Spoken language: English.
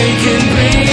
breaking, breaking.